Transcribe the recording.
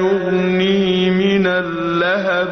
يغني من اللهب